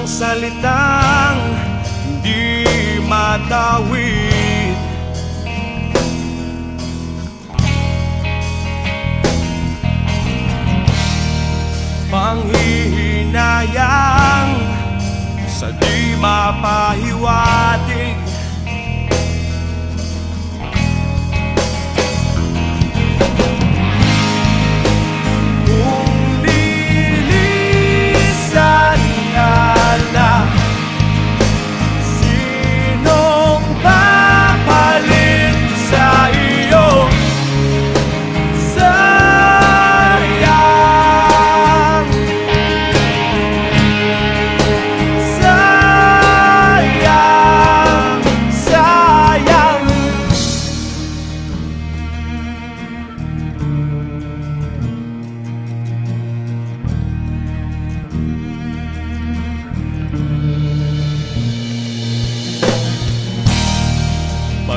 ng salitang Di matawid Panghihinayang Sa di mapahiwatig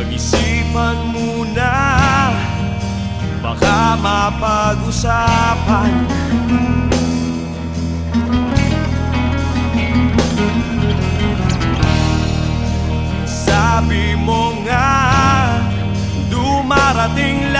Pag-isipan muna. Baka mapag-usapan. Sabi mo nga Dumarating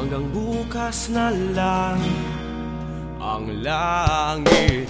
Hanggang bukas na lang Ang langit